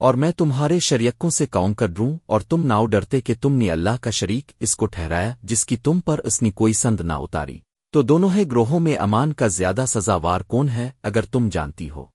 اور میں تمہارے شریکوں سے کاؤں کر ڈروں اور تم ناؤ ڈرتے کہ تم نے اللہ کا شریک اس کو ٹھہرایا جس کی تم پر اس نے کوئی سند نہ اتاری۔ تو دونوں ہی گروہوں میں امان کا زیادہ سزاوار کون ہے اگر تم جانتی ہو؟